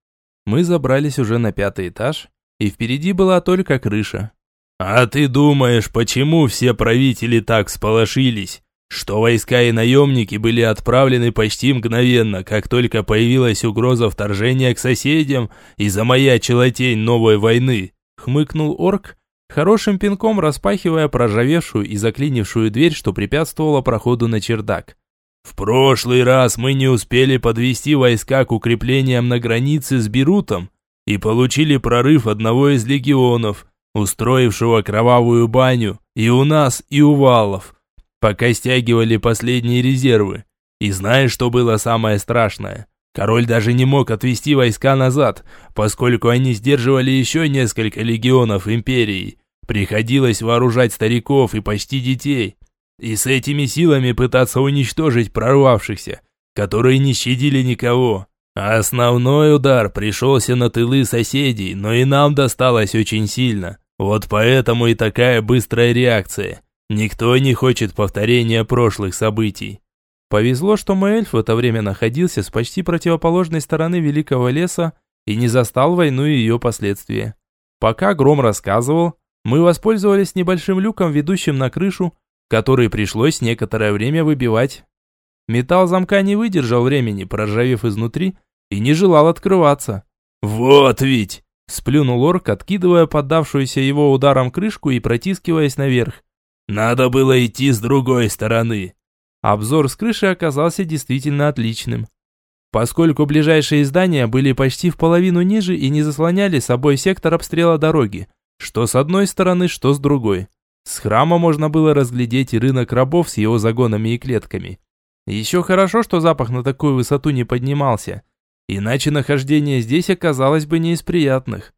Мы забрались уже на пятый этаж, и впереди была только крыша. «А ты думаешь, почему все правители так сполошились? Что войска и наемники были отправлены почти мгновенно, как только появилась угроза вторжения к соседям и замаячила тень новой войны?» Хмыкнул орк, хорошим пинком распахивая проржавевшую и заклинившую дверь, что препятствовало проходу на чердак. В прошлый раз мы не успели подвести войска к укреплениям на границе с Берутом и получили прорыв одного из легионов, устроившего кровавую баню и у нас, и у валов, пока стягивали последние резервы. И знаешь, что было самое страшное? Король даже не мог отвести войска назад, поскольку они сдерживали еще несколько легионов империи. Приходилось вооружать стариков и почти детей и с этими силами пытаться уничтожить прорвавшихся, которые не щадили никого. А основной удар пришелся на тылы соседей, но и нам досталось очень сильно. Вот поэтому и такая быстрая реакция. Никто не хочет повторения прошлых событий. Повезло, что мой эльф в это время находился с почти противоположной стороны Великого леса и не застал войну и ее последствия. Пока Гром рассказывал, мы воспользовались небольшим люком, ведущим на крышу, который пришлось некоторое время выбивать. Металл замка не выдержал времени, проржавев изнутри, и не желал открываться. «Вот ведь!» – сплюнул орк, откидывая поддавшуюся его ударом крышку и протискиваясь наверх. «Надо было идти с другой стороны!» Обзор с крыши оказался действительно отличным. Поскольку ближайшие здания были почти в половину ниже и не заслоняли собой сектор обстрела дороги, что с одной стороны, что с другой. С храма можно было разглядеть и рынок рабов с его загонами и клетками. Еще хорошо, что запах на такую высоту не поднимался, иначе нахождение здесь оказалось бы не из приятных.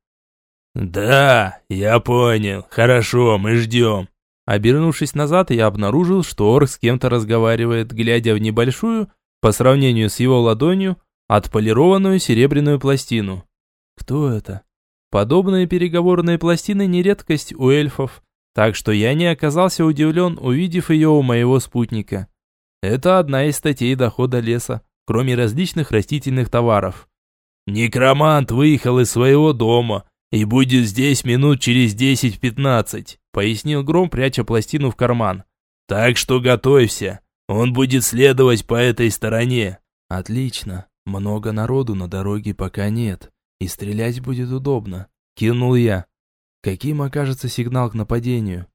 «Да, я понял. Хорошо, мы ждем». Обернувшись назад, я обнаружил, что Орк с кем-то разговаривает, глядя в небольшую, по сравнению с его ладонью, отполированную серебряную пластину. Кто это? Подобные переговорные пластины не редкость у эльфов, так что я не оказался удивлен, увидев ее у моего спутника. Это одна из статей дохода леса, кроме различных растительных товаров. «Некромант выехал из своего дома и будет здесь минут через 10-15», пояснил Гром, пряча пластину в карман. «Так что готовься, он будет следовать по этой стороне». «Отлично, много народу на дороге пока нет, и стрелять будет удобно», кинул я. Каким окажется сигнал к нападению?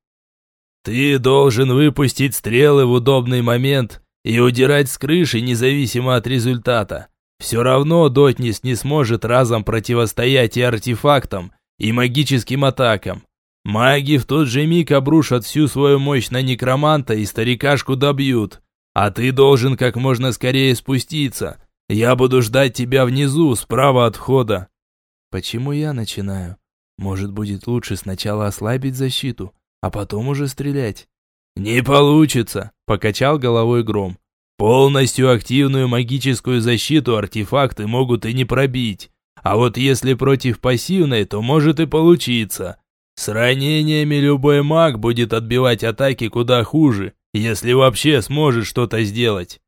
Ты должен выпустить стрелы в удобный момент и удирать с крыши независимо от результата. Все равно Дотнис не сможет разом противостоять и артефактам, и магическим атакам. Маги в тот же миг обрушат всю свою мощь на некроманта и старикашку добьют. А ты должен как можно скорее спуститься. Я буду ждать тебя внизу, справа от входа. Почему я начинаю? Может, будет лучше сначала ослабить защиту, а потом уже стрелять? Не получится, покачал головой Гром. Полностью активную магическую защиту артефакты могут и не пробить. А вот если против пассивной, то может и получиться. С ранениями любой маг будет отбивать атаки куда хуже, если вообще сможет что-то сделать.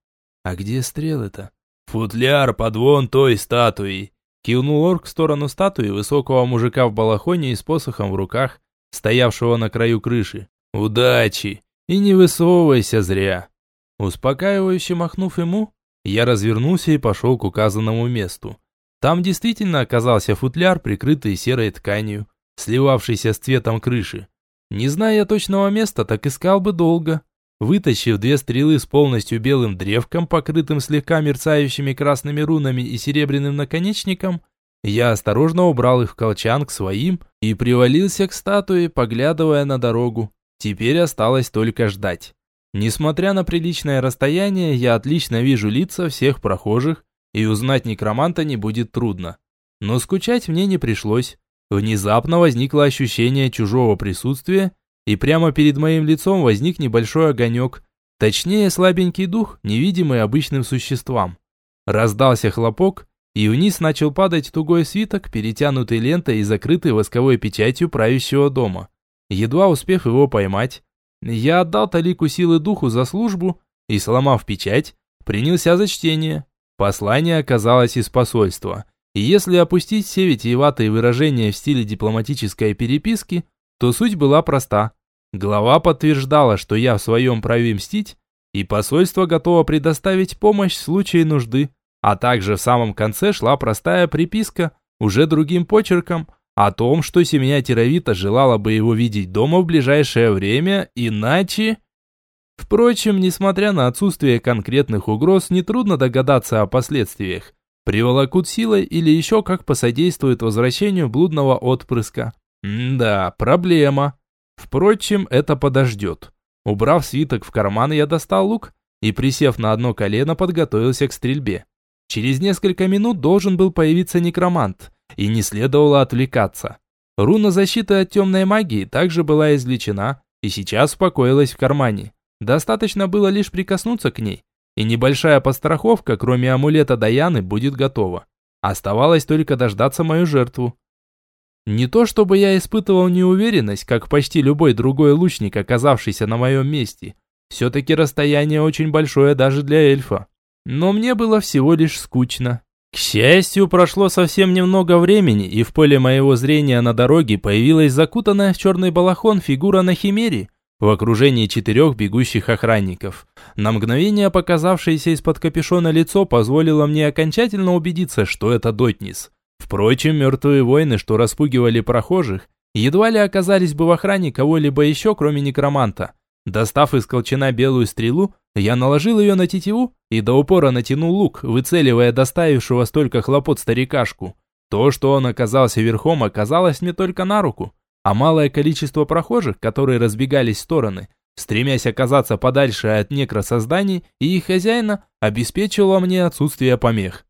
А где стрелы-то? Футляр под вон той статуей. Кивнул орк в сторону статуи высокого мужика в балахоне и с посохом в руках, стоявшего на краю крыши. «Удачи! И не высовывайся зря!» Успокаивающе махнув ему, я развернулся и пошел к указанному месту. Там действительно оказался футляр, прикрытый серой тканью, сливавшийся с цветом крыши. Не зная точного места, так искал бы долго. Вытащив две стрелы с полностью белым древком, покрытым слегка мерцающими красными рунами и серебряным наконечником, я осторожно убрал их в колчан к своим и привалился к статуе, поглядывая на дорогу. Теперь осталось только ждать. Несмотря на приличное расстояние, я отлично вижу лица всех прохожих, и узнать некроманта не будет трудно. Но скучать мне не пришлось. Внезапно возникло ощущение чужого присутствия, и прямо перед моим лицом возник небольшой огонек, точнее слабенький дух, невидимый обычным существам. Раздался хлопок, и вниз начал падать тугой свиток, перетянутый лентой и закрытый восковой печатью правящего дома. Едва успев его поймать, я отдал талику силы духу за службу и, сломав печать, принялся за чтение. Послание оказалось из посольства, и если опустить все витиеватые выражения в стиле дипломатической переписки, то суть была проста. Глава подтверждала, что я в своем праве мстить, и посольство готово предоставить помощь в случае нужды. А также в самом конце шла простая приписка, уже другим почерком, о том, что семья Тировита желала бы его видеть дома в ближайшее время, иначе... Впрочем, несмотря на отсутствие конкретных угроз, нетрудно догадаться о последствиях. Приволокут силой или еще как посодействует возвращению блудного отпрыска. М да, проблема. Впрочем, это подождет. Убрав свиток в карман, я достал лук и, присев на одно колено, подготовился к стрельбе. Через несколько минут должен был появиться некромант, и не следовало отвлекаться. Руна защиты от темной магии также была извлечена и сейчас успокоилась в кармане. Достаточно было лишь прикоснуться к ней, и небольшая подстраховка, кроме амулета Даяны, будет готова. Оставалось только дождаться мою жертву. Не то чтобы я испытывал неуверенность, как почти любой другой лучник, оказавшийся на моем месте. Все-таки расстояние очень большое даже для эльфа. Но мне было всего лишь скучно. К счастью, прошло совсем немного времени, и в поле моего зрения на дороге появилась закутанная в черный балахон фигура на химере, в окружении четырех бегущих охранников. На мгновение показавшееся из-под капюшона лицо позволило мне окончательно убедиться, что это Дотнис. Впрочем, мертвые воины, что распугивали прохожих, едва ли оказались бы в охране кого-либо еще, кроме некроманта. Достав из колчана белую стрелу, я наложил ее на тетиву и до упора натянул лук, выцеливая доставившего столько хлопот старикашку. То, что он оказался верхом, оказалось мне только на руку, а малое количество прохожих, которые разбегались в стороны, стремясь оказаться подальше от некросозданий и их хозяина, обеспечивало мне отсутствие помех.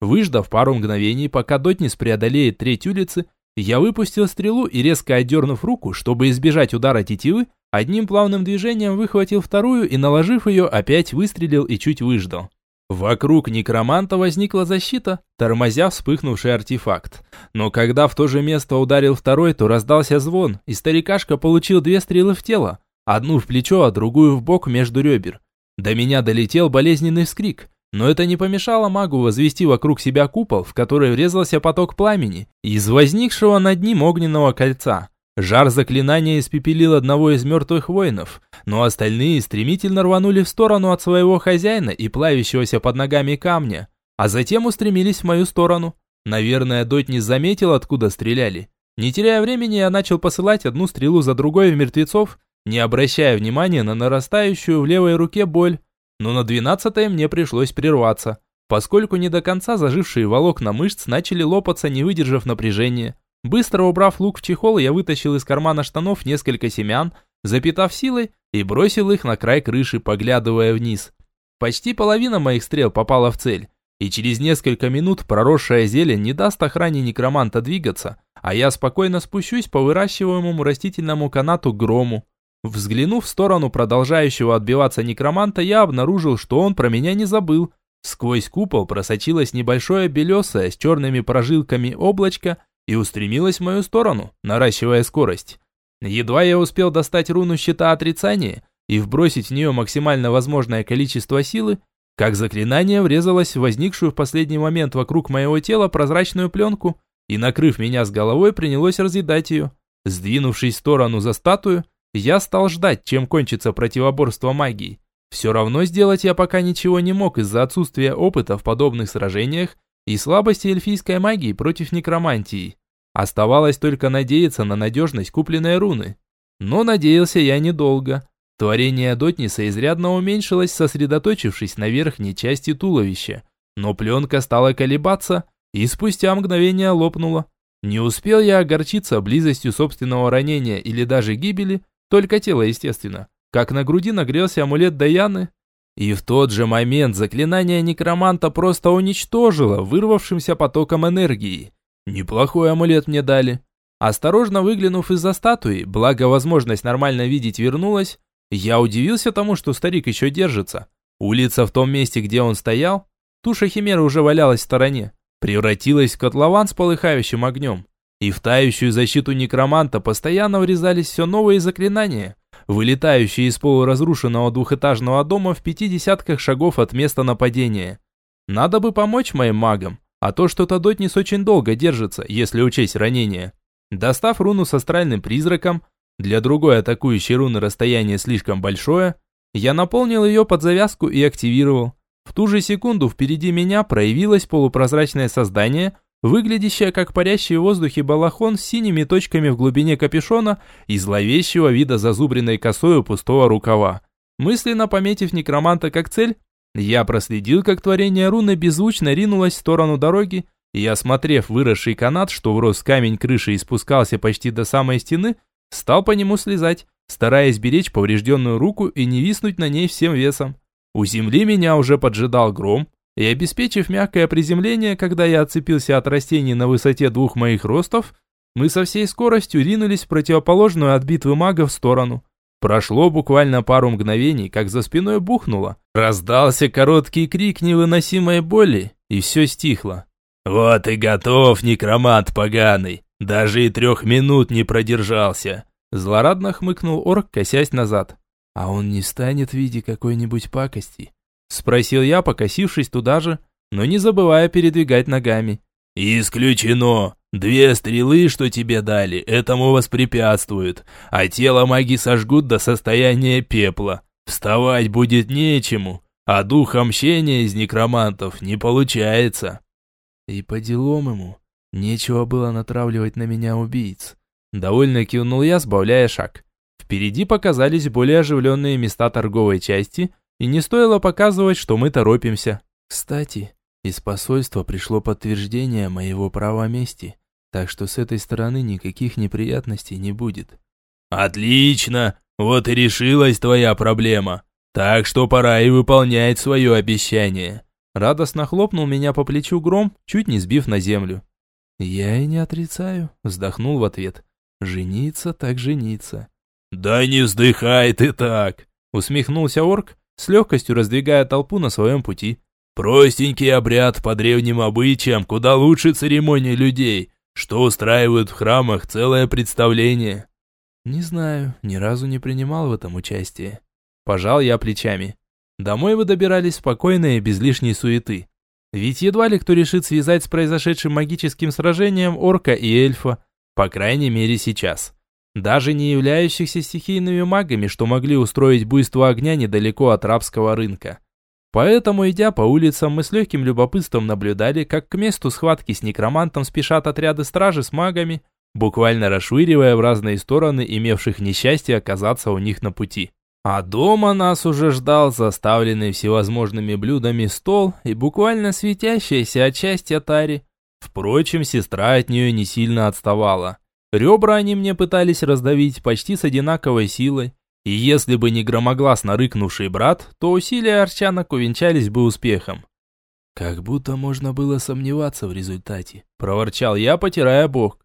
Выждав пару мгновений, пока Дотнис преодолеет треть улицы, я выпустил стрелу и, резко отдернув руку, чтобы избежать удара тетивы, одним плавным движением выхватил вторую и, наложив ее, опять выстрелил и чуть выждал. Вокруг некроманта возникла защита, тормозя вспыхнувший артефакт. Но когда в то же место ударил второй, то раздался звон, и старикашка получил две стрелы в тело, одну в плечо, а другую в бок между ребер. До меня долетел болезненный вскрик, но это не помешало магу возвести вокруг себя купол, в который врезался поток пламени, из возникшего над ним огненного кольца. Жар заклинания испепелил одного из мертвых воинов, но остальные стремительно рванули в сторону от своего хозяина и плавящегося под ногами камня, а затем устремились в мою сторону. Наверное, Дот не заметил, откуда стреляли. Не теряя времени, я начал посылать одну стрелу за другой в мертвецов, не обращая внимания на нарастающую в левой руке боль но на двенадцатое мне пришлось прерваться, поскольку не до конца зажившие волокна мышц начали лопаться, не выдержав напряжения. Быстро убрав лук в чехол, я вытащил из кармана штанов несколько семян, запитав силой, и бросил их на край крыши, поглядывая вниз. Почти половина моих стрел попала в цель, и через несколько минут проросшая зелень не даст охране некроманта двигаться, а я спокойно спущусь по выращиваемому растительному канату грому. Взглянув в сторону продолжающего отбиваться некроманта, я обнаружил, что он про меня не забыл. Сквозь купол просочилось небольшое белесое с черными прожилками облачко и устремилось в мою сторону, наращивая скорость. Едва я успел достать руну щита отрицания и вбросить в нее максимально возможное количество силы, как заклинание врезалось в возникшую в последний момент вокруг моего тела прозрачную пленку и, накрыв меня с головой, принялось разъедать ее. Сдвинувшись в сторону за статую, я стал ждать, чем кончится противоборство магии. Все равно сделать я пока ничего не мог из-за отсутствия опыта в подобных сражениях и слабости эльфийской магии против некромантии. Оставалось только надеяться на надежность купленной руны. Но надеялся я недолго. Творение Дотниса изрядно уменьшилось, сосредоточившись на верхней части туловища. Но пленка стала колебаться и спустя мгновение лопнула. Не успел я огорчиться близостью собственного ранения или даже гибели, только тело, естественно, как на груди нагрелся амулет Даяны. И в тот же момент заклинание некроманта просто уничтожило вырвавшимся потоком энергии. Неплохой амулет мне дали. Осторожно выглянув из-за статуи, благо возможность нормально видеть вернулась, я удивился тому, что старик еще держится. Улица в том месте, где он стоял, туша химеры уже валялась в стороне, превратилась в котлован с полыхающим огнем. И в тающую защиту некроманта постоянно врезались все новые заклинания, вылетающие из полуразрушенного двухэтажного дома в пяти десятках шагов от места нападения. Надо бы помочь моим магам, а то что-то Дотнис очень долго держится, если учесть ранение. Достав руну с астральным призраком, для другой атакующей руны расстояние слишком большое, я наполнил ее под завязку и активировал. В ту же секунду впереди меня проявилось полупрозрачное создание, выглядящее как парящий в воздухе балахон с синими точками в глубине капюшона и зловещего вида зазубренной косой у пустого рукава. Мысленно пометив некроманта как цель, я проследил, как творение руны беззвучно ринулось в сторону дороги, и, осмотрев выросший канат, что врос камень крыши и спускался почти до самой стены, стал по нему слезать, стараясь беречь поврежденную руку и не виснуть на ней всем весом. У земли меня уже поджидал гром, и обеспечив мягкое приземление, когда я отцепился от растений на высоте двух моих ростов, мы со всей скоростью ринулись в противоположную от битвы магов сторону. Прошло буквально пару мгновений, как за спиной бухнуло. Раздался короткий крик невыносимой боли, и все стихло. «Вот и готов, некромант поганый! Даже и трех минут не продержался!» Злорадно хмыкнул орк, косясь назад. «А он не станет в виде какой-нибудь пакости?» Спросил я, покосившись туда же, но не забывая передвигать ногами. «Исключено! Две стрелы, что тебе дали, этому воспрепятствуют, а тело маги сожгут до состояния пепла. Вставать будет нечему, а дух мщения из некромантов не получается». «И по делам ему. Нечего было натравливать на меня убийц». Довольно кивнул я, сбавляя шаг. Впереди показались более оживленные места торговой части – и не стоило показывать, что мы торопимся. Кстати, из посольства пришло подтверждение моего права мести, так что с этой стороны никаких неприятностей не будет. Отлично! Вот и решилась твоя проблема. Так что пора и выполнять свое обещание. Радостно хлопнул меня по плечу гром, чуть не сбив на землю. Я и не отрицаю, вздохнул в ответ. Жениться так жениться. Да не вздыхай ты так, усмехнулся орк с легкостью раздвигая толпу на своем пути. «Простенький обряд по древним обычаям, куда лучше церемонии людей, что устраивают в храмах целое представление». «Не знаю, ни разу не принимал в этом участие». Пожал я плечами. Домой вы добирались спокойно и без лишней суеты. Ведь едва ли кто решит связать с произошедшим магическим сражением орка и эльфа, по крайней мере сейчас даже не являющихся стихийными магами, что могли устроить буйство огня недалеко от рабского рынка. Поэтому, идя по улицам, мы с легким любопытством наблюдали, как к месту схватки с некромантом спешат отряды стражи с магами, буквально расшвыривая в разные стороны имевших несчастье оказаться у них на пути. А дома нас уже ждал заставленный всевозможными блюдами стол и буквально светящаяся от счастья Тари. Впрочем, сестра от нее не сильно отставала. Ребра они мне пытались раздавить почти с одинаковой силой, и если бы не громогласно рыкнувший брат, то усилия арчанок увенчались бы успехом. «Как будто можно было сомневаться в результате», – проворчал я, потирая бок.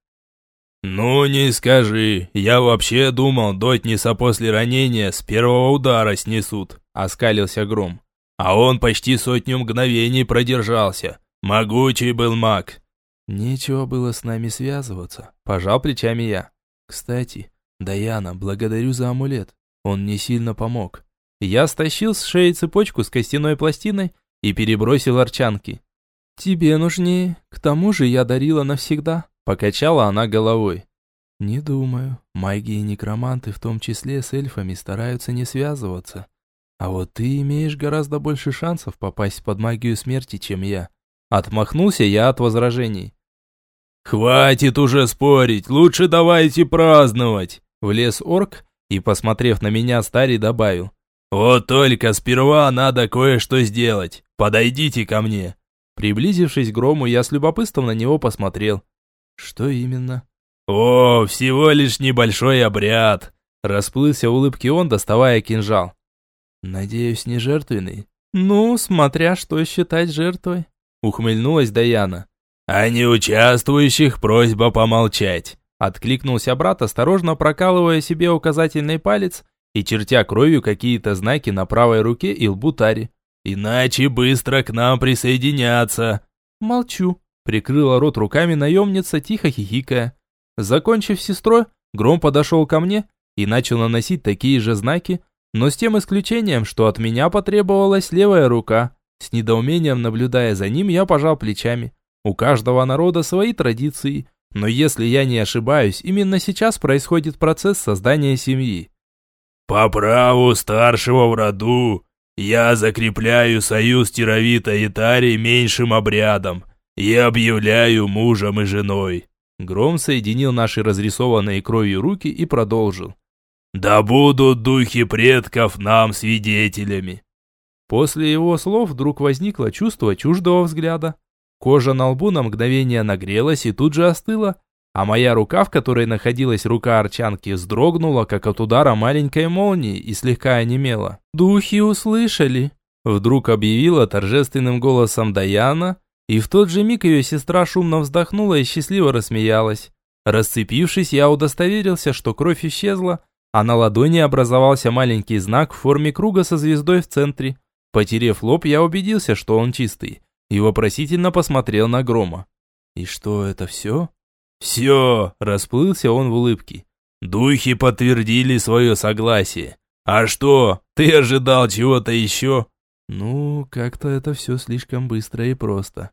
«Ну не скажи, я вообще думал, Дотниса после ранения с первого удара снесут», – оскалился Гром. «А он почти сотню мгновений продержался. Могучий был маг. Нечего было с нами связываться, пожал плечами я. Кстати, Даяна, благодарю за амулет. Он мне сильно помог. Я стащил с шеи цепочку с костяной пластиной и перебросил арчанки. «Тебе нужнее, к тому же я дарила навсегда», – покачала она головой. «Не думаю. Маги и некроманты, в том числе с эльфами, стараются не связываться. А вот ты имеешь гораздо больше шансов попасть под магию смерти, чем я». Отмахнулся я от возражений. «Хватит уже спорить, лучше давайте праздновать!» Влез орк и, посмотрев на меня, старый добавил. «Вот только сперва надо кое-что сделать. Подойдите ко мне». Приблизившись к грому, я с любопытством на него посмотрел. «Что именно?» «О, всего лишь небольшой обряд!» Расплылся в улыбке он, доставая кинжал. «Надеюсь, не жертвенный?» «Ну, смотря что считать жертвой», ухмыльнулась Даяна. «А не участвующих просьба помолчать!» Откликнулся брат, осторожно прокалывая себе указательный палец и чертя кровью какие-то знаки на правой руке и лбу Тари. «Иначе быстро к нам присоединяться!» «Молчу», — прикрыла рот руками наемница, тихо хихикая. Закончив сестрой, Гром подошел ко мне и начал наносить такие же знаки, но с тем исключением, что от меня потребовалась левая рука. С недоумением наблюдая за ним, я пожал плечами. У каждого народа свои традиции, но если я не ошибаюсь, именно сейчас происходит процесс создания семьи. «По праву старшего в роду я закрепляю союз Тировита и Тари меньшим обрядом и объявляю мужем и женой». Гром соединил наши разрисованные кровью руки и продолжил. «Да будут духи предков нам свидетелями». После его слов вдруг возникло чувство чуждого взгляда. Кожа на лбу на мгновение нагрелась и тут же остыла, а моя рука, в которой находилась рука арчанки, вздрогнула, как от удара маленькой молнии и слегка онемела. «Духи услышали!» Вдруг объявила торжественным голосом Даяна, и в тот же миг ее сестра шумно вздохнула и счастливо рассмеялась. Расцепившись, я удостоверился, что кровь исчезла, а на ладони образовался маленький знак в форме круга со звездой в центре. Потерев лоб, я убедился, что он чистый и вопросительно посмотрел на Грома. «И что, это все?» «Все!» – расплылся он в улыбке. «Духи подтвердили свое согласие. А что, ты ожидал чего-то еще?» «Ну, как-то это все слишком быстро и просто».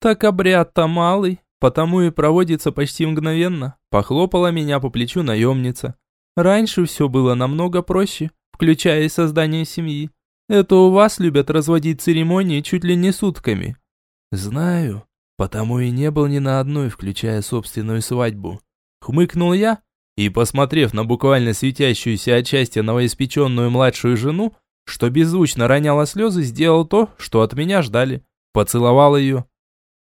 «Так обряд-то малый, потому и проводится почти мгновенно», – похлопала меня по плечу наемница. «Раньше все было намного проще, включая и создание семьи. Это у вас любят разводить церемонии чуть ли не сутками». «Знаю, потому и не был ни на одной, включая собственную свадьбу». Хмыкнул я и, посмотрев на буквально светящуюся от счастья новоиспеченную младшую жену, что беззвучно роняла слезы, сделал то, что от меня ждали. Поцеловал ее.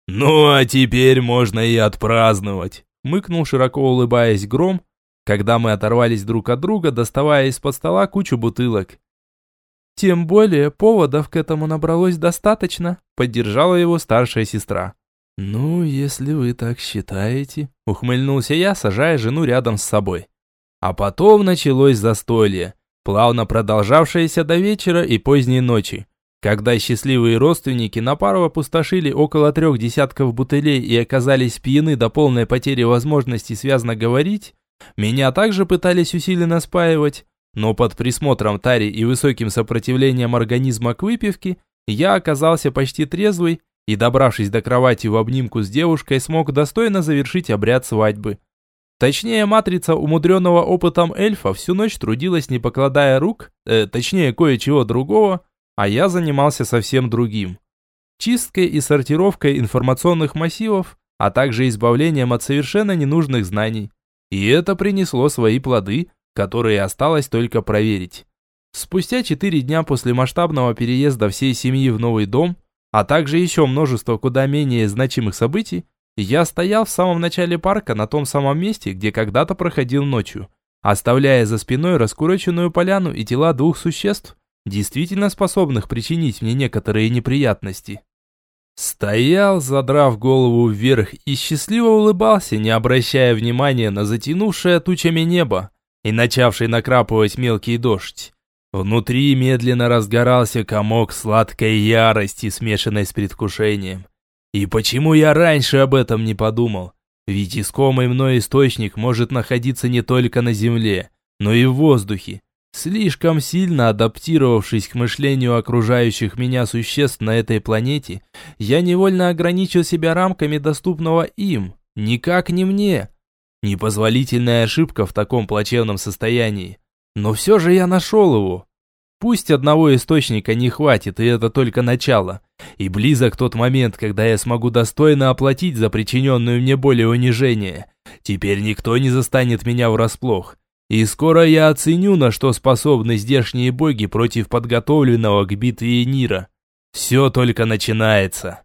«Ну, а теперь можно и отпраздновать», хмыкнул широко улыбаясь гром, когда мы оторвались друг от друга, доставая из-под стола кучу бутылок. «Тем более поводов к этому набралось достаточно», – поддержала его старшая сестра. «Ну, если вы так считаете», – ухмыльнулся я, сажая жену рядом с собой. А потом началось застолье, плавно продолжавшееся до вечера и поздней ночи, когда счастливые родственники на пару опустошили около трех десятков бутылей и оказались пьяны до полной потери возможности связно говорить, меня также пытались усиленно спаивать, но под присмотром Тари и высоким сопротивлением организма к выпивке, я оказался почти трезвый и, добравшись до кровати в обнимку с девушкой, смог достойно завершить обряд свадьбы. Точнее, матрица умудренного опытом эльфа всю ночь трудилась, не покладая рук, э, точнее, кое-чего другого, а я занимался совсем другим. Чисткой и сортировкой информационных массивов, а также избавлением от совершенно ненужных знаний. И это принесло свои плоды, которые осталось только проверить. Спустя четыре дня после масштабного переезда всей семьи в новый дом, а также еще множество куда менее значимых событий, я стоял в самом начале парка на том самом месте, где когда-то проходил ночью, оставляя за спиной раскуроченную поляну и тела двух существ, действительно способных причинить мне некоторые неприятности. Стоял, задрав голову вверх и счастливо улыбался, не обращая внимания на затянувшее тучами небо, и начавший накрапывать мелкий дождь. Внутри медленно разгорался комок сладкой ярости, смешанной с предвкушением. И почему я раньше об этом не подумал? Ведь искомый мной источник может находиться не только на земле, но и в воздухе. Слишком сильно адаптировавшись к мышлению окружающих меня существ на этой планете, я невольно ограничил себя рамками доступного им, никак не мне. Непозволительная ошибка в таком плачевном состоянии. Но все же я нашел его. Пусть одного источника не хватит, и это только начало. И близок тот момент, когда я смогу достойно оплатить за причиненную мне боль и унижение. Теперь никто не застанет меня врасплох. И скоро я оценю, на что способны здешние боги против подготовленного к битве Нира. Все только начинается.